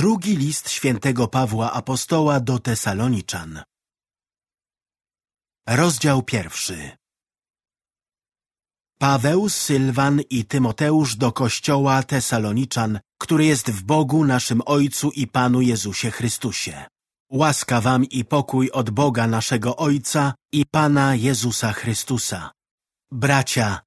Drugi list świętego Pawła Apostoła do Tesaloniczan. Rozdział pierwszy. Paweł, Sylwan i Tymoteusz do kościoła Tesaloniczan, który jest w Bogu naszym Ojcu i Panu Jezusie Chrystusie. Łaska wam i pokój od Boga naszego Ojca i Pana Jezusa Chrystusa. Bracia,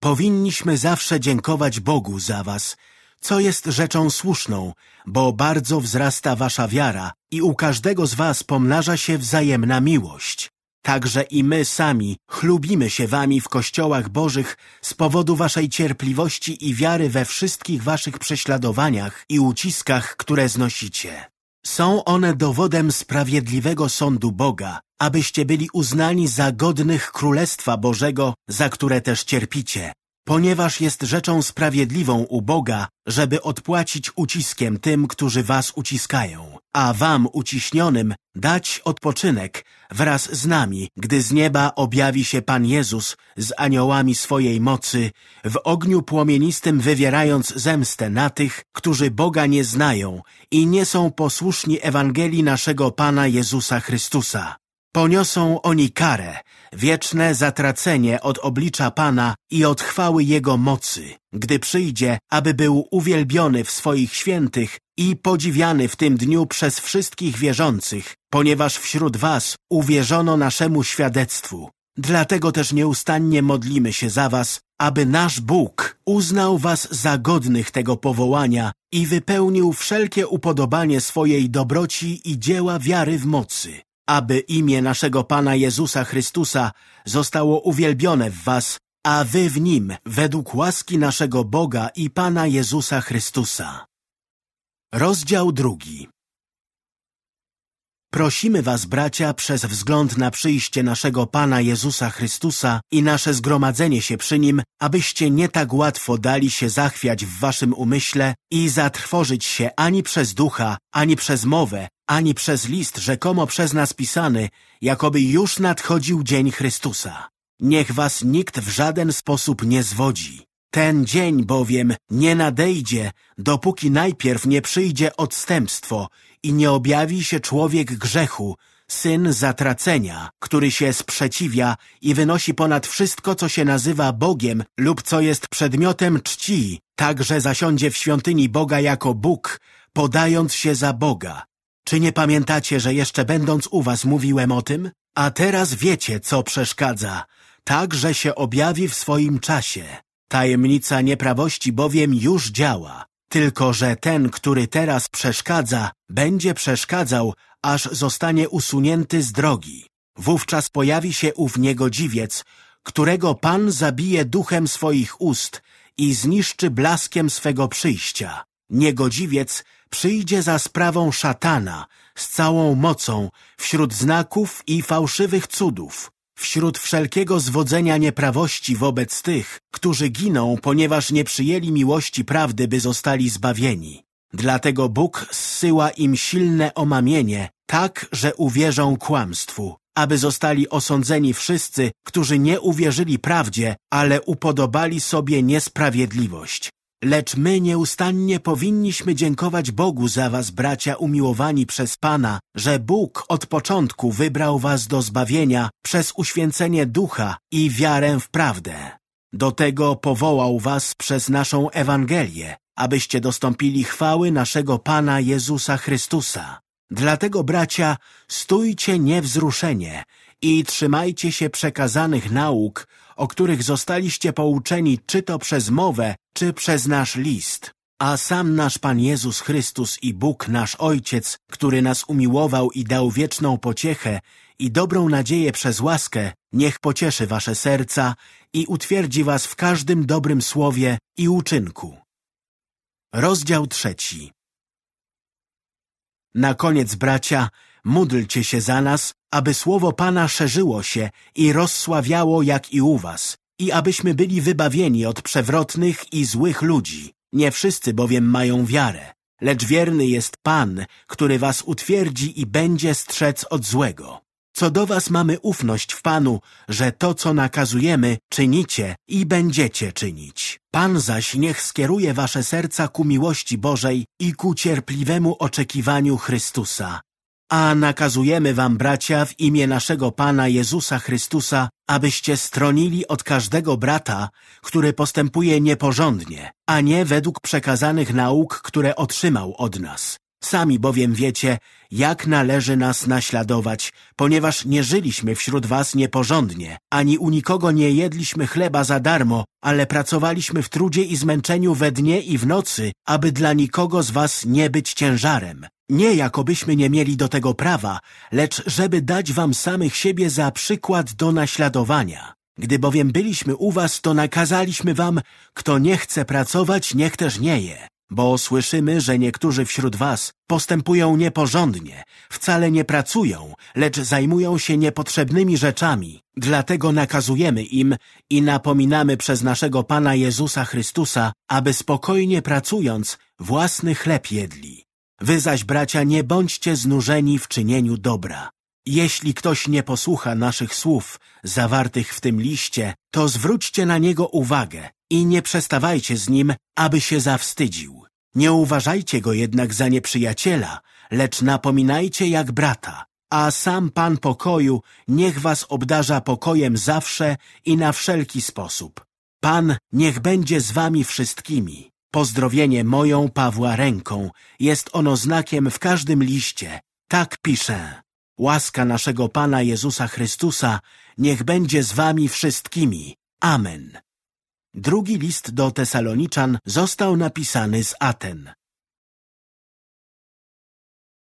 powinniśmy zawsze dziękować Bogu za was, co jest rzeczą słuszną, bo bardzo wzrasta wasza wiara i u każdego z was pomnaża się wzajemna miłość. Także i my sami chlubimy się wami w kościołach bożych z powodu waszej cierpliwości i wiary we wszystkich waszych prześladowaniach i uciskach, które znosicie. Są one dowodem sprawiedliwego sądu Boga, abyście byli uznani za godnych Królestwa Bożego, za które też cierpicie, ponieważ jest rzeczą sprawiedliwą u Boga, żeby odpłacić uciskiem tym, którzy was uciskają, a wam uciśnionym dać odpoczynek wraz z nami, gdy z nieba objawi się Pan Jezus z aniołami swojej mocy, w ogniu płomienistym wywierając zemstę na tych, którzy Boga nie znają i nie są posłuszni Ewangelii naszego Pana Jezusa Chrystusa. Poniosą oni karę, wieczne zatracenie od oblicza Pana i od chwały Jego mocy, gdy przyjdzie, aby był uwielbiony w swoich świętych i podziwiany w tym dniu przez wszystkich wierzących, ponieważ wśród was uwierzono naszemu świadectwu. Dlatego też nieustannie modlimy się za was, aby nasz Bóg uznał was za godnych tego powołania i wypełnił wszelkie upodobanie swojej dobroci i dzieła wiary w mocy aby imię naszego Pana Jezusa Chrystusa zostało uwielbione w was, a wy w nim, według łaski naszego Boga i Pana Jezusa Chrystusa. Rozdział drugi Prosimy was, bracia, przez wzgląd na przyjście naszego Pana Jezusa Chrystusa i nasze zgromadzenie się przy Nim, abyście nie tak łatwo dali się zachwiać w waszym umyśle i zatrwożyć się ani przez ducha, ani przez mowę, ani przez list rzekomo przez nas pisany, jakoby już nadchodził dzień Chrystusa. Niech was nikt w żaden sposób nie zwodzi. Ten dzień bowiem nie nadejdzie, dopóki najpierw nie przyjdzie odstępstwo i nie objawi się człowiek grzechu, syn zatracenia, który się sprzeciwia i wynosi ponad wszystko, co się nazywa Bogiem lub co jest przedmiotem czci, tak że zasiądzie w świątyni Boga jako Bóg, podając się za Boga. Czy nie pamiętacie, że jeszcze będąc u was mówiłem o tym? A teraz wiecie, co przeszkadza, tak, że się objawi w swoim czasie. Tajemnica nieprawości bowiem już działa, tylko że ten, który teraz przeszkadza, będzie przeszkadzał, aż zostanie usunięty z drogi. Wówczas pojawi się ów niegodziwiec, którego Pan zabije duchem swoich ust i zniszczy blaskiem swego przyjścia. Niegodziwiec przyjdzie za sprawą szatana z całą mocą wśród znaków i fałszywych cudów, wśród wszelkiego zwodzenia nieprawości wobec tych, którzy giną, ponieważ nie przyjęli miłości prawdy, by zostali zbawieni. Dlatego Bóg zsyła im silne omamienie, tak, że uwierzą kłamstwu, aby zostali osądzeni wszyscy, którzy nie uwierzyli prawdzie, ale upodobali sobie niesprawiedliwość. Lecz my nieustannie powinniśmy dziękować Bogu za was, bracia umiłowani przez Pana, że Bóg od początku wybrał was do zbawienia przez uświęcenie ducha i wiarę w prawdę. Do tego powołał was przez naszą Ewangelię, abyście dostąpili chwały naszego Pana Jezusa Chrystusa. Dlatego, bracia, stójcie niewzruszenie i trzymajcie się przekazanych nauk, o których zostaliście pouczeni czy to przez mowę, czy przez nasz list. A sam nasz Pan Jezus Chrystus i Bóg nasz Ojciec, który nas umiłował i dał wieczną pociechę i dobrą nadzieję przez łaskę, niech pocieszy wasze serca i utwierdzi was w każdym dobrym słowie i uczynku. Rozdział trzeci Na koniec, bracia, módlcie się za nas, aby słowo Pana szerzyło się i rozsławiało jak i u was, i abyśmy byli wybawieni od przewrotnych i złych ludzi. Nie wszyscy bowiem mają wiarę, lecz wierny jest Pan, który was utwierdzi i będzie strzec od złego. Co do was mamy ufność w Panu, że to, co nakazujemy, czynicie i będziecie czynić. Pan zaś niech skieruje wasze serca ku miłości Bożej i ku cierpliwemu oczekiwaniu Chrystusa. A nakazujemy wam, bracia, w imię naszego Pana Jezusa Chrystusa, abyście stronili od każdego brata, który postępuje nieporządnie, a nie według przekazanych nauk, które otrzymał od nas. Sami bowiem wiecie, jak należy nas naśladować, ponieważ nie żyliśmy wśród was nieporządnie, ani u nikogo nie jedliśmy chleba za darmo, ale pracowaliśmy w trudzie i zmęczeniu we dnie i w nocy, aby dla nikogo z was nie być ciężarem. Nie jakobyśmy nie mieli do tego prawa, lecz żeby dać wam samych siebie za przykład do naśladowania. Gdy bowiem byliśmy u was, to nakazaliśmy wam, kto nie chce pracować, niech też nie je. Bo słyszymy, że niektórzy wśród was postępują nieporządnie, wcale nie pracują, lecz zajmują się niepotrzebnymi rzeczami. Dlatego nakazujemy im i napominamy przez naszego Pana Jezusa Chrystusa, aby spokojnie pracując własny chleb jedli. Wy zaś, bracia, nie bądźcie znużeni w czynieniu dobra. Jeśli ktoś nie posłucha naszych słów zawartych w tym liście, to zwróćcie na niego uwagę i nie przestawajcie z nim, aby się zawstydził. Nie uważajcie go jednak za nieprzyjaciela, lecz napominajcie jak brata, a sam Pan pokoju niech was obdarza pokojem zawsze i na wszelki sposób. Pan niech będzie z wami wszystkimi. Pozdrowienie moją Pawła ręką jest ono znakiem w każdym liście. Tak piszę. Łaska naszego Pana Jezusa Chrystusa niech będzie z wami wszystkimi. Amen. Drugi list do Tesaloniczan został napisany z Aten.